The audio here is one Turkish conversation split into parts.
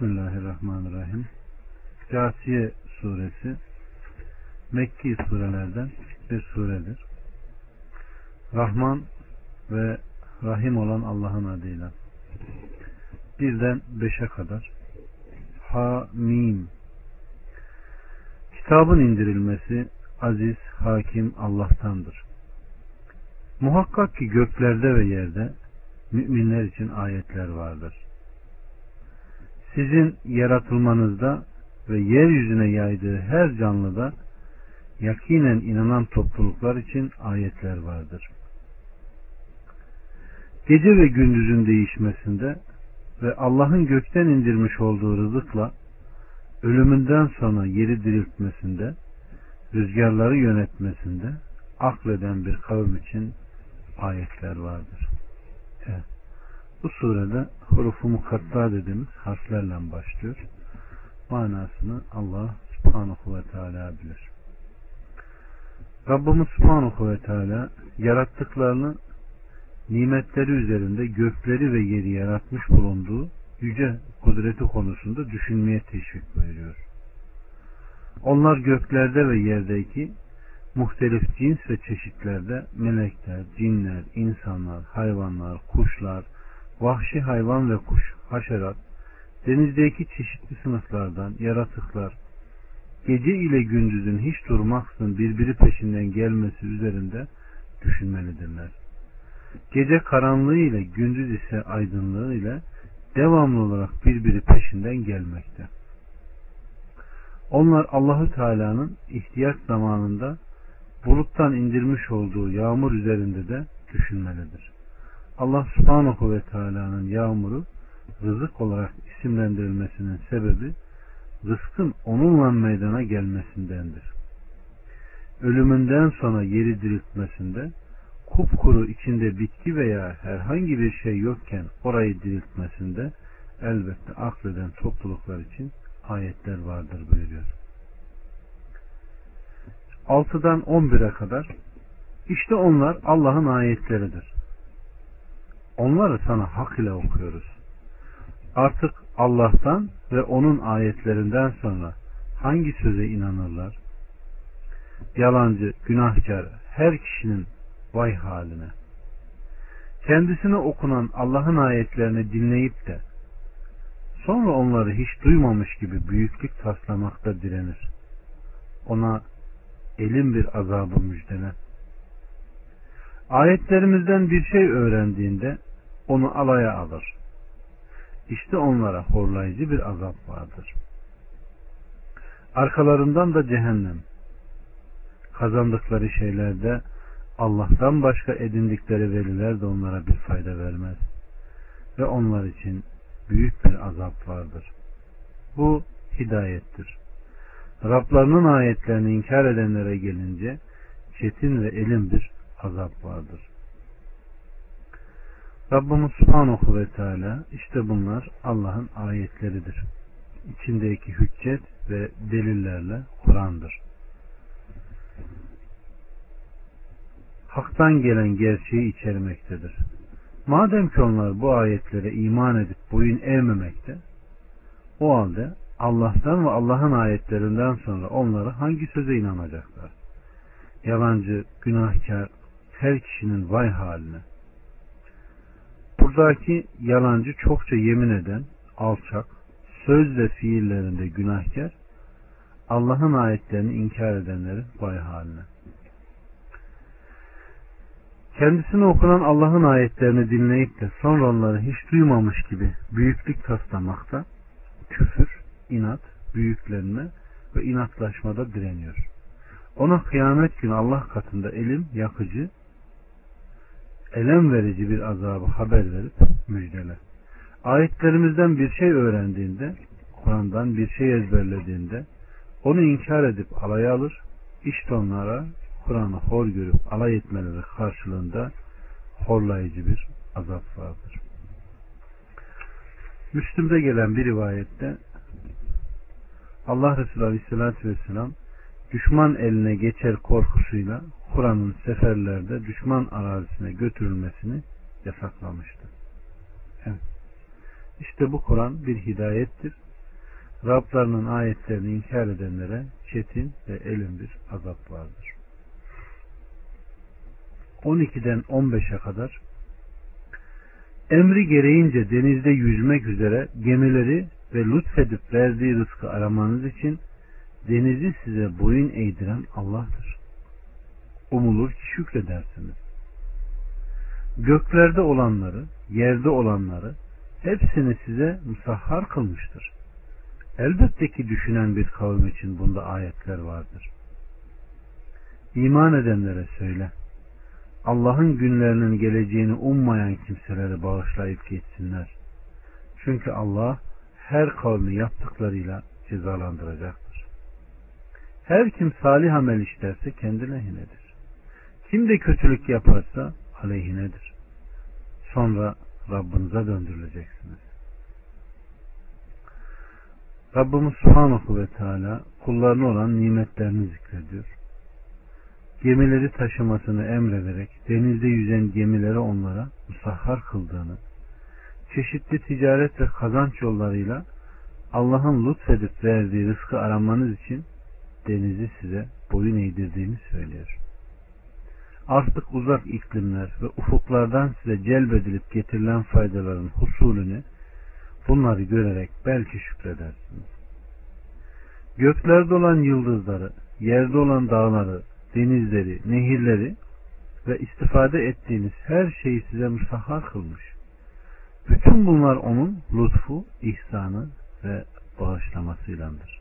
Bismillahirrahmanirrahim. Câsiye suresi Mekki surelerden bir suredir. Rahman ve Rahim olan Allah'ın adıyla. Birden beşe kadar. Ha, Mim. Kitabın indirilmesi aziz, hakim Allah'tandır. Muhakkak ki göklerde ve yerde müminler için ayetler vardır. Sizin yaratılmanızda ve yeryüzüne yaydığı her canlıda yakinen inanan topluluklar için ayetler vardır. Gece ve gündüzün değişmesinde ve Allah'ın gökten indirmiş olduğu rızıkla ölümünden sonra yeri diriltmesinde, rüzgarları yönetmesinde akleden bir kavim için ayetler vardır. Evet. Bu surede hurufu mukatta dediğimiz harflerle başlıyor. Manasını Allah subhanahu ve teala bilir. Rabbimiz subhanahu ve teala yarattıklarını nimetleri üzerinde gökleri ve yeri yaratmış bulunduğu yüce kudreti konusunda düşünmeye teşvik buyuruyor. Onlar göklerde ve yerdeki muhtelif cins ve çeşitlerde melekler, cinler, insanlar, hayvanlar, kuşlar, vahşi hayvan ve kuş, haşerat, denizdeki çeşitli sınıflardan yaratıklar, gece ile gündüzün hiç durmaksızın birbiri peşinden gelmesi üzerinde düşünmelidirler. Gece karanlığı ile gündüz ise aydınlığı ile devamlı olarak birbiri peşinden gelmekte. Onlar Allahü Teala'nın ihtiyaç zamanında buluttan indirmiş olduğu yağmur üzerinde de düşünmelidir. Allah subhanahu ve teala'nın yağmuru rızık olarak isimlendirilmesinin sebebi rızkın onunla meydana gelmesindendir. Ölümünden sonra yeri diriltmesinde kupkuru içinde bitki veya herhangi bir şey yokken orayı diriltmesinde elbette akleden topluluklar için ayetler vardır buyuruyor. 6'dan 11'e kadar işte onlar Allah'ın ayetleridir. Onları sana hak ile okuyoruz. Artık Allah'tan ve onun ayetlerinden sonra hangi söze inanırlar? Yalancı, günahkar, her kişinin vay haline. Kendisine okunan Allah'ın ayetlerini dinleyip de sonra onları hiç duymamış gibi büyüklük taslamakta direnir. Ona elin bir azabı müjdele. Ayetlerimizden bir şey öğrendiğinde onu alaya alır. İşte onlara horlayıcı bir azap vardır. Arkalarından da cehennem. Kazandıkları şeylerde Allah'tan başka edindikleri veliler de onlara bir fayda vermez. Ve onlar için büyük bir azap vardır. Bu hidayettir. Rablarının ayetlerini inkar edenlere gelince çetin ve elin bir azap vardır. Rabbimiz Subhanahu ve Teala işte bunlar Allah'ın ayetleridir. İçindeki hüccet ve delillerle Kur'an'dır. Hak'tan gelen gerçeği içermektedir. Madem ki onlar bu ayetlere iman edip boyun eğmemekte, o halde Allah'tan ve Allah'ın ayetlerinden sonra onları hangi söze inanacaklar? Yalancı, günahkar, her kişinin vay haline. Buradaki yalancı çokça yemin eden, alçak, söz ve fiillerinde günahkar, Allah'ın ayetlerini inkar edenlerin vay haline. Kendisine okunan Allah'ın ayetlerini dinleyip de sonra onları hiç duymamış gibi büyüklük taslamakta, küfür, inat, büyüklenme ve inatlaşmada direniyor. Ona kıyamet günü Allah katında elim yakıcı, elem verici bir azabı haber verip müjdele. Ayetlerimizden bir şey öğrendiğinde, Kur'an'dan bir şey ezberlediğinde, onu inkar edip alay alır, işte onlara Kur'an'ı hor görüp alay etmeleri karşılığında horlayıcı bir azap vardır. Müslüm'de gelen bir rivayette Allah Resulü Aleyhisselatü Vesselam düşman eline geçer korkusuyla Kur'an'ın seferlerde düşman arazisine götürülmesini yasaklamıştı. Evet. İşte bu Kur'an bir hidayettir Rablarının ayetlerini inkar edenlere çetin ve elin bir azap vardır. 12'den 15'e kadar emri gereğince denizde yüzmek üzere gemileri ve lütfedip verdiği rızkı aramanız için denizi size boyun eğdiren Allah'tır. Umulur ki şükredersiniz. Göklerde olanları, yerde olanları hepsini size musahhar kılmıştır. Elbette ki düşünen bir kavim için bunda ayetler vardır. İman edenlere söyle. Allah'ın günlerinin geleceğini ummayan kimseleri bağışlayıp geçsinler. Çünkü Allah her kavmi yaptıklarıyla cezalandıracaktır. Her kim salih amel işlerse kendi lehinedir. Kim de kötülük yaparsa aleyhinedir. Sonra Rabbinize döndürüleceksiniz. Rabbimiz Subhanahu ve Teala kullarına olan nimetlerini zikrediyor. Gemileri taşımasını emrederek denizde yüzen gemileri onlara musahhar kıldığını, çeşitli ticaret ve kazanç yollarıyla Allah'ın lütfedip verdiği rızkı aramanız için denizi size boyun eğdirdiğini söylüyor. Artık uzak iklimler ve ufuklardan size celbedilip getirilen faydaların husulünü bunları görerek belki şükredersiniz. Göklerde olan yıldızları, yerde olan dağları, denizleri, nehirleri ve istifade ettiğiniz her şeyi size musahhar kılmış. Bütün bunlar onun lütfu, ihsanı ve bağışlamasıylandır.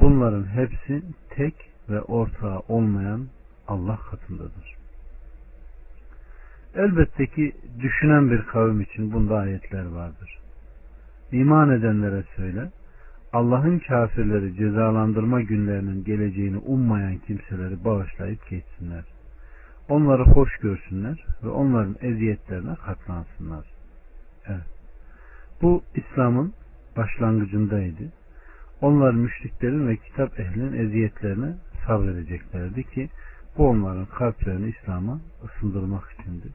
Bunların hepsi tek ve ortağı olmayan Allah katındadır. Elbette ki düşünen bir kavim için bunda ayetler vardır. İman edenlere söyle, Allah'ın kafirleri cezalandırma günlerinin geleceğini ummayan kimseleri bağışlayıp geçsinler. Onları hoş görsünler ve onların eziyetlerine katlansınlar. Evet. Bu İslam'ın başlangıcındaydı. Onlar müşriklerin ve kitap ehlinin eziyetlerine sabredeceklerdi ki bu onların kalplerini İslam'a ısındırmak içindi.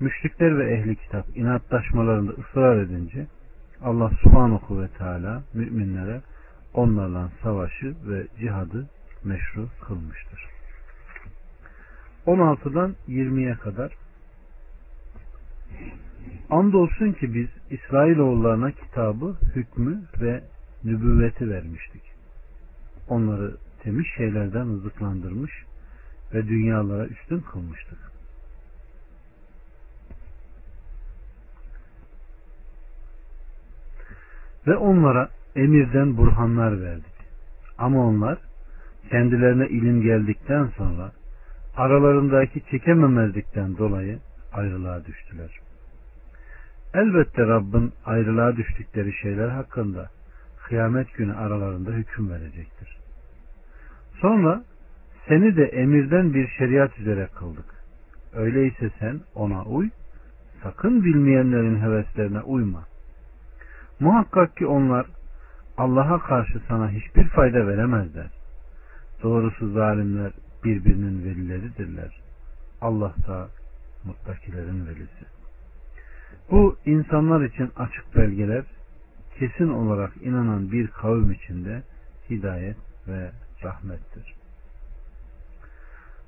Müşrikler ve ehli kitap inatlaşmalarında ısrar edince Allah subhanahu ve teala müminlere onlarla savaşı ve cihadı meşru kılmıştır. 16'dan 20'ye kadar Andolsun ki biz İsrailoğullarına kitabı, hükmü ve nübüvveti vermiştik. Onları temiz şeylerden rızıklandırmış ve dünyalara üstün kılmıştık. Ve onlara emirden burhanlar verdik. Ama onlar kendilerine ilim geldikten sonra aralarındaki çekememezlikten dolayı ayrılığa düştüler. Elbette Rabbin ayrılığa düştükleri şeyler hakkında kıyamet günü aralarında hüküm verecektir. Sonra seni de emirden bir şeriat üzere kıldık. Öyleyse sen ona uy, sakın bilmeyenlerin heveslerine uyma. Muhakkak ki onlar Allah'a karşı sana hiçbir fayda veremezler. Doğrusu zalimler birbirinin velileridirler. Allah da muttakilerin velisi. Bu insanlar için açık belgeler, kesin olarak inanan bir kavim içinde hidayet ve rahmettir.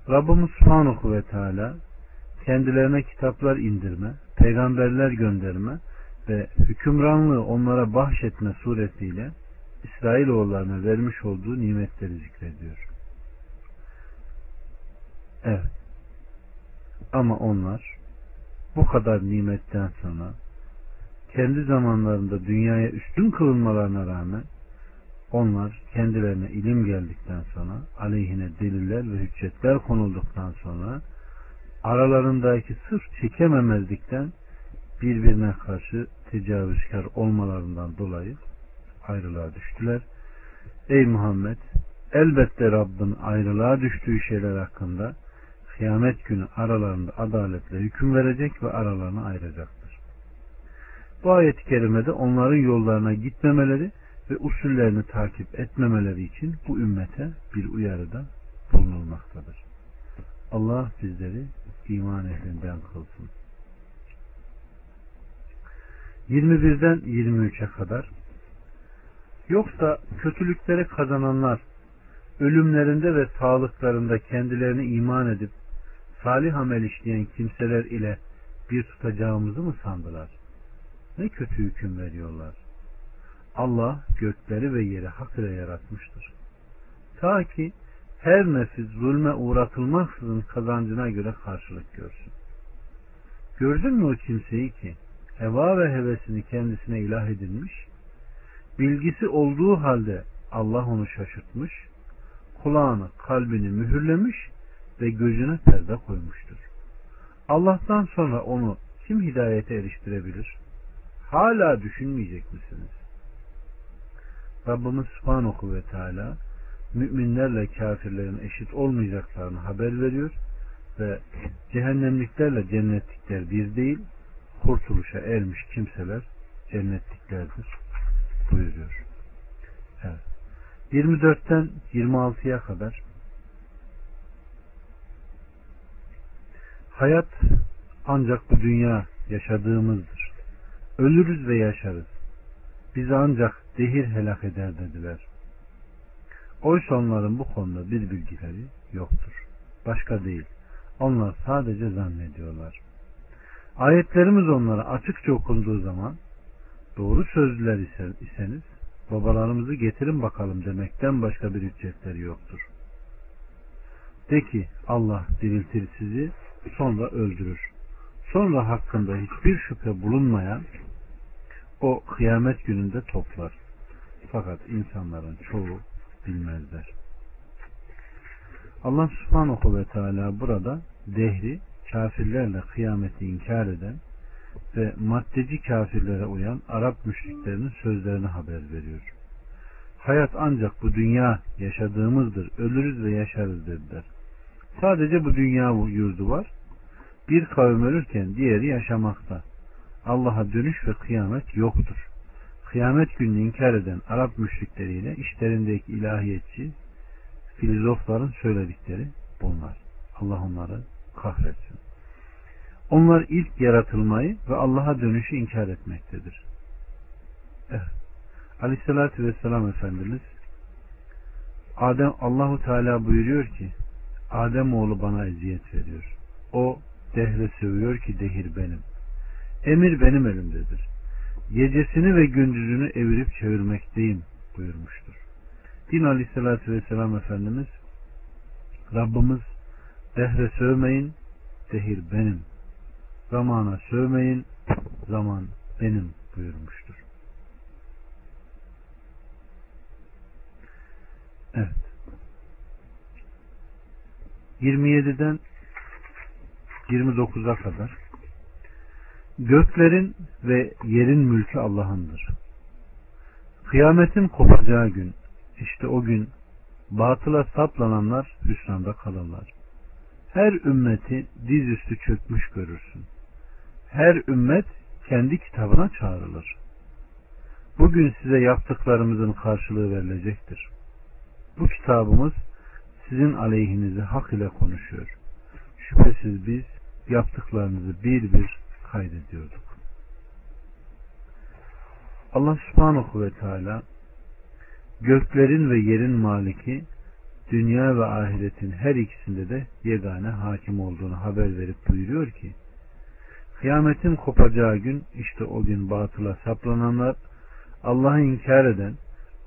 Rabbimiz Subhanahu ve Teala kendilerine kitaplar indirme, peygamberler gönderme ve hükümranlığı onlara bahşetme suretiyle İsrailoğullarına vermiş olduğu nimetleri zikrediyor. Evet. Ama onlar bu kadar nimetten sonra kendi zamanlarında dünyaya üstün kılınmalarına rağmen onlar kendilerine ilim geldikten sonra aleyhine deliller ve hüccetler konulduktan sonra aralarındaki sırf çekememezlikten birbirine karşı tecavüzkar olmalarından dolayı ayrılığa düştüler. Ey Muhammed elbette Rabbin ayrılığa düştüğü şeyler hakkında kıyamet günü aralarında adaletle hüküm verecek ve aralarını ayıracaktır. Bu ayet-i kerimede onların yollarına gitmemeleri ve usullerini takip etmemeleri için bu ümmete bir uyarıda bulunulmaktadır. Allah bizleri iman ehlinden kılsın. 21'den 23'e kadar Yoksa kötülükleri kazananlar ölümlerinde ve sağlıklarında kendilerini iman edip salih amel işleyen kimseler ile bir tutacağımızı mı sandılar? Ne kötü hüküm veriyorlar. Allah gökleri ve yeri hak ile yaratmıştır. Ta ki her nefis zulme uğratılmaksızın kazancına göre karşılık görsün. Gördün mü o kimseyi ki heva ve hevesini kendisine ilah edilmiş, bilgisi olduğu halde Allah onu şaşırtmış, kulağını, kalbini mühürlemiş ve gözüne perde koymuştur. Allah'tan sonra onu kim hidayete eriştirebilir? Hala düşünmeyecek misiniz? Rabbimiz Subhanahu ve Teala müminlerle kafirlerin eşit olmayacaklarını haber veriyor ve cehennemliklerle cennetlikler bir değil, kurtuluşa ermiş kimseler cennetliklerdir buyuruyor. Evet. 24'ten 26'ya kadar Hayat ancak bu dünya yaşadığımızdır. Ölürüz ve yaşarız. Bizi ancak dehir helak eder dediler. Oysa onların bu konuda bir bilgileri yoktur. Başka değil. Onlar sadece zannediyorlar. Ayetlerimiz onlara açıkça okunduğu zaman doğru sözlüler iseniz babalarımızı getirin bakalım demekten başka bir ücretleri yoktur. De ki Allah diriltir sizi sonra öldürür. Sonra hakkında hiçbir şüphe bulunmayan o kıyamet gününde toplar. Fakat insanların çoğu bilmezler. Allah subhanahu ve teala burada dehri kafirlerle kıyameti inkar eden ve maddeci kafirlere uyan Arap müşriklerinin sözlerini haber veriyor. Hayat ancak bu dünya yaşadığımızdır, ölürüz ve yaşarız dediler. Sadece bu dünya yurdu var. Bir kavim ölürken diğeri yaşamakta. Allah'a dönüş ve kıyamet yoktur. Kıyamet gününü inkar eden Arap müşrikleriyle işlerindeki ilahiyetçi filozofların söyledikleri bunlar. Allah onları kahretsin. Onlar ilk yaratılmayı ve Allah'a dönüşü inkar etmektedir. Evet. Aleyhissalatü Vesselam Efendimiz Adem Allahu Teala buyuruyor ki Adem oğlu bana eziyet veriyor. O dehre sövüyor ki dehir benim. Emir benim elimdedir. Gecesini ve gündüzünü evirip çevirmekteyim buyurmuştur. Din Aleyhisselatü Vesselam Efendimiz Rabbimiz dehre sövmeyin, dehir benim. Zamana sövmeyin, zaman benim buyurmuştur. Evet. 27'den 29'a kadar Göklerin ve yerin mülkü Allah'ındır. Kıyametin kopacağı gün, işte o gün batıla saplananlar hüsranda kalırlar. Her ümmeti dizüstü çökmüş görürsün. Her ümmet kendi kitabına çağrılır. Bugün size yaptıklarımızın karşılığı verilecektir. Bu kitabımız sizin aleyhinize hak ile konuşuyor. Şüphesiz biz yaptıklarınızı bir bir kaydediyorduk. Allah subhanahu ve teala göklerin ve yerin maliki dünya ve ahiretin her ikisinde de yegane hakim olduğunu haber verip buyuruyor ki kıyametin kopacağı gün işte o gün batıla saplananlar Allah'ı inkar eden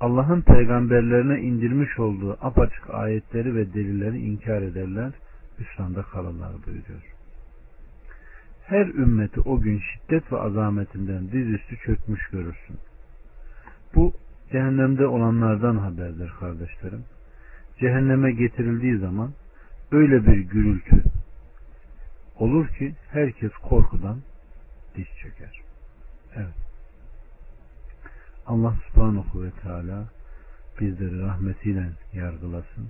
Allah'ın peygamberlerine indirmiş olduğu apaçık ayetleri ve delilleri inkar ederler, hüsranda kalırlar buyuruyor. Her ümmeti o gün şiddet ve azametinden dizüstü çökmüş görürsün. Bu cehennemde olanlardan haberdir kardeşlerim. Cehenneme getirildiği zaman öyle bir gürültü olur ki herkes korkudan diş çöker. Evet. Allah subhanahu ve teala bizleri rahmetiyle yargılasın.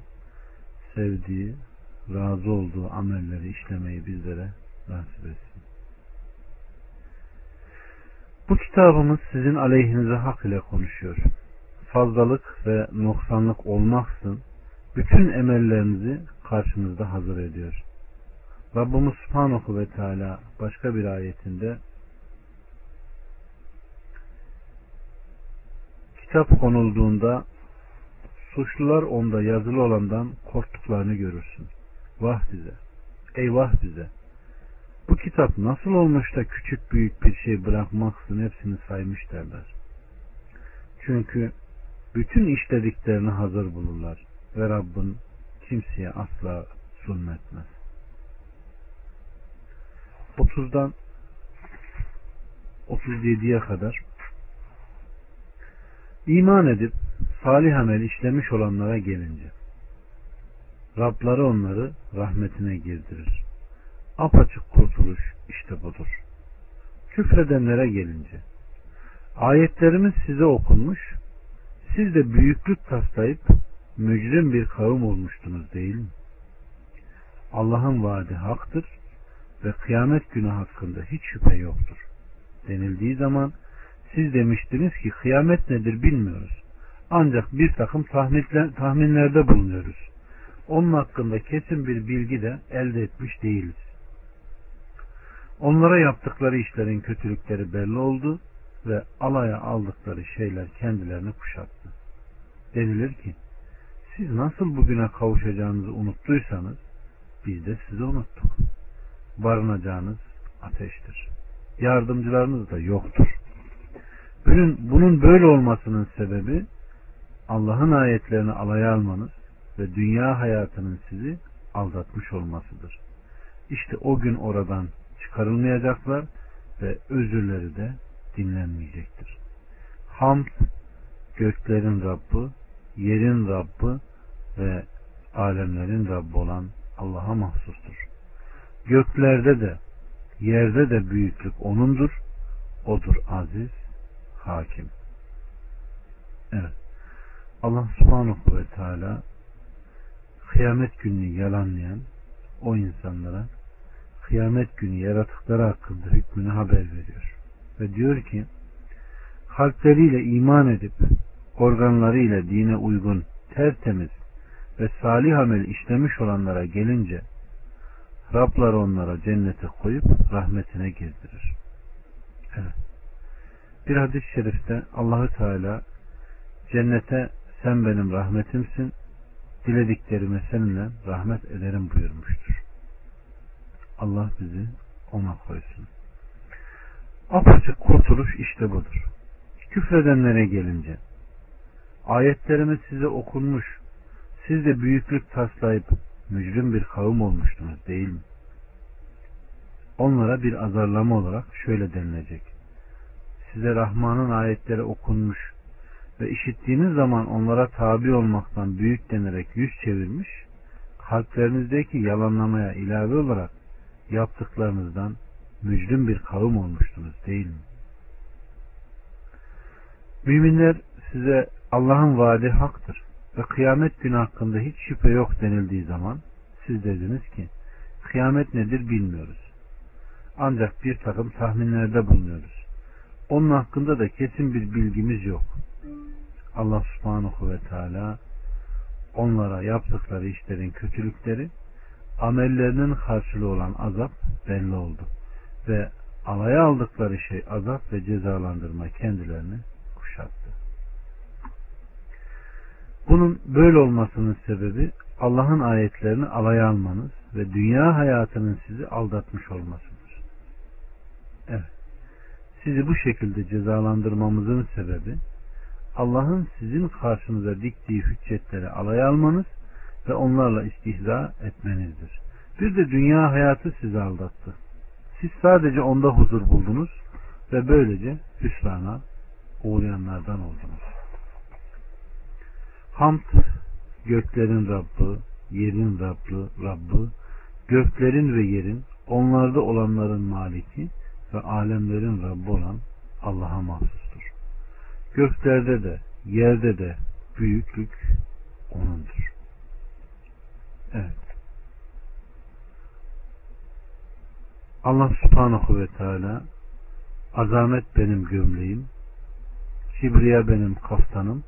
Sevdiği, razı olduğu amelleri işlemeyi bizlere nasip etsin. Bu kitabımız sizin aleyhinize hak ile konuşuyor. Fazlalık ve noksanlık olmaksın bütün emellerinizi karşınızda hazır ediyor. Rabbimiz Subhanahu ve Teala başka bir ayetinde kitap konulduğunda suçlular onda yazılı olandan korktuklarını görürsün. Vah bize, eyvah bize. Bu kitap nasıl olmuş da küçük büyük bir şey bırakmaksın hepsini saymış derler. Çünkü bütün işlediklerini hazır bulurlar ve Rabbin kimseye asla zulmetmez. 30'dan 37'ye kadar iman edip salih amel işlemiş olanlara gelince Rabları onları rahmetine girdirir. Apaçık kurtuluş işte budur. Küfredenlere gelince ayetlerimiz size okunmuş siz de büyüklük taslayıp mücrim bir kavim olmuştunuz değil mi? Allah'ın vaadi haktır ve kıyamet günü hakkında hiç şüphe yoktur. Denildiği zaman siz demiştiniz ki kıyamet nedir bilmiyoruz. Ancak bir takım tahminlerde bulunuyoruz. Onun hakkında kesin bir bilgi de elde etmiş değiliz. Onlara yaptıkları işlerin kötülükleri belli oldu ve alaya aldıkları şeyler kendilerini kuşattı. Denilir ki siz nasıl bugüne kavuşacağınızı unuttuysanız biz de sizi unuttuk. Barınacağınız ateştir. Yardımcılarınız da yoktur. Bunun, bunun böyle olmasının sebebi Allah'ın ayetlerini alaya almanız ve dünya hayatının sizi aldatmış olmasıdır. İşte o gün oradan çıkarılmayacaklar ve özürleri de dinlenmeyecektir. Hamd göklerin Rabbi, yerin Rabbi ve alemlerin Rabbi olan Allah'a mahsustur. Göklerde de yerde de büyüklük O'nundur. O'dur aziz, hakim. Evet. Allah subhanahu ve teala kıyamet gününü yalanlayan o insanlara kıyamet günü yaratıkları hakkında hükmünü haber veriyor. Ve diyor ki kalpleriyle iman edip organlarıyla dine uygun tertemiz ve salih amel işlemiş olanlara gelince Rablar onlara cennete koyup rahmetine gezdirir. Evet. Bir hadis-i şerifte Allahü Teala cennete sen benim rahmetimsin dilediklerime seninle rahmet ederim buyurmuştur. Allah bizi ona koysun. Apaçık kurtuluş işte budur. Küfredenlere gelince ayetlerimiz size okunmuş siz de büyüklük taslayıp mücrim bir kavim olmuştunuz değil mi? Onlara bir azarlama olarak şöyle denilecek. Size Rahman'ın ayetleri okunmuş ve işittiğiniz zaman onlara tabi olmaktan büyük denerek yüz çevirmiş, kalplerinizdeki yalanlamaya ilave olarak yaptıklarınızdan mücrim bir kavim olmuştunuz değil mi? Müminler size Allah'ın vaadi haktır ve kıyamet günü hakkında hiç şüphe yok denildiği zaman siz dediniz ki kıyamet nedir bilmiyoruz. Ancak bir takım tahminlerde bulunuyoruz. Onun hakkında da kesin bir bilgimiz yok. Allah subhanahu ve teala onlara yaptıkları işlerin kötülükleri amellerinin karşılığı olan azap belli oldu. Ve alaya aldıkları şey azap ve cezalandırma kendilerini kuşattı. Bunun böyle olmasının sebebi Allah'ın ayetlerini alaya almanız ve dünya hayatının sizi aldatmış olmasıdır. Evet. Sizi bu şekilde cezalandırmamızın sebebi Allah'ın sizin karşınıza diktiği hüccetleri alay almanız ve onlarla istihza etmenizdir. Bir de dünya hayatı sizi aldattı. Siz sadece onda huzur buldunuz ve böylece hüsrana uğrayanlardan oldunuz. Hamd göklerin Rabbi, yerin Rabbi, Rabbi, göklerin ve yerin, onlarda olanların maliki ve alemlerin Rabbi olan Allah'a mahsustur. Göklerde de, yerde de büyüklük O'nundur. Evet. Allah subhanahu ve teala azamet benim gömleğim, kibriya benim kaftanım,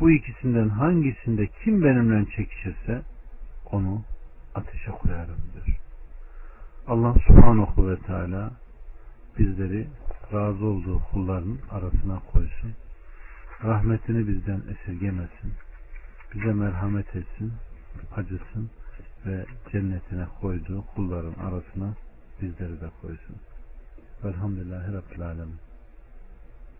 bu ikisinden hangisinde kim benimle çekişirse onu ateşe koyarım diyor. Allah subhanahu ve teala bizleri razı olduğu kullarının arasına koysun. Rahmetini bizden esirgemesin. Bize merhamet etsin, acısın ve cennetine koyduğu kulların arasına bizleri de koysun. Velhamdülillahi Rabbil Alemin.